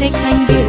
di mual